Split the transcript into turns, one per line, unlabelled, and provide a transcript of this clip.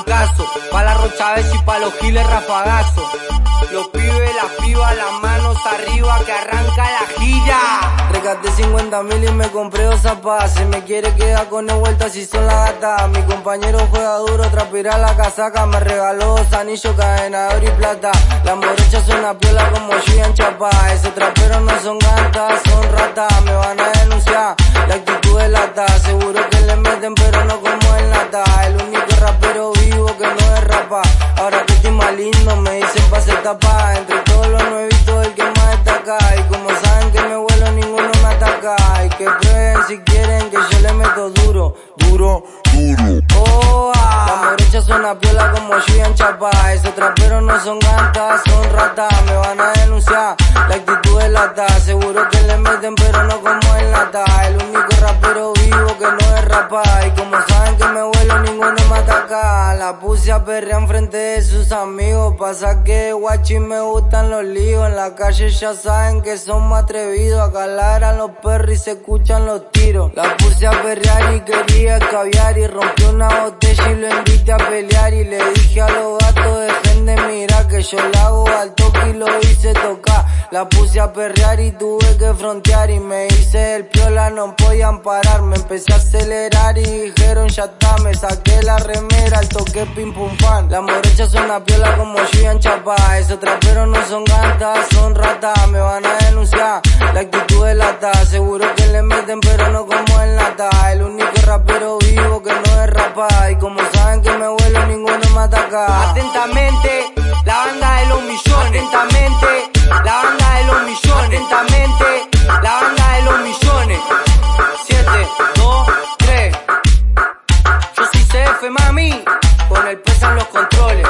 hagan caso. Pa' la rocha y pa' los giles rafagazo. Los pibes, las pibas, las manos arriba que arranca la gira.
Regaste 50 mil y me compré dos zapatos. Si me quiere quedar con el vuelta si son la gata. Mi compañero juega duro, trapirá la casaca. Me regaló dos anillos, cadena de oro y plata. Las morochas son una piola como yo en chapa. Esos traperos no son gatas, son ratas. Me van a denunciar, la actitud de lata. Seguro meten, pero no como el nata. El único rapero vivo que no es rapa. Ahora que estoy más lindo, me dicen pase tapa. Entre todos los nuevitos, el que más destaca. Y como saben que me vuelo, ninguno me ataca. Y que prueben si quieren que yo le meto duro, duro, duro. Oh, ah. Las morochas son una piola como yo en chapa. Esos traperos no son gantas, son ratas. Me van a denunciar, la actitud es lata. Seguro que le meten, pero no como el nata. El Y como saben que me vuelo, ninguno me ataca. La puse a perrear enfrente de sus amigos. Pasa que guachi me gustan los líos. En la calle ya saben que son más atrevidos. Acá ladran los perros y se escuchan los tiros. La puse a perrear y quería caviar. Y rompió una botella y lo invité a pelear. Y le dije a los gatos, dejen de mirar que yo la hago al toque y lo hice tocar. La puse a perrear y tuve que frontear. Y me hice el piola, no podían parar. Me empecé a acelerar y dijeron ya está. Me saqué la remera, al toque pim pum pan. Las morochas son una piola como yo en chapa. Esos traperos no son gantas, son ratas. Me van a denunciar, la actitud es lata. Seguro que le meten, pero no como el nata. El único rapero vivo que no es rapa. Y como saben que me vuelo, ninguno me ataca.
Atentamente, la banda de los millones. Atentamente, la banda de los millones. Atentamente, la banda de los millones. 7, 2, 3. Yo soy CF, mami. Con el peso en los controles.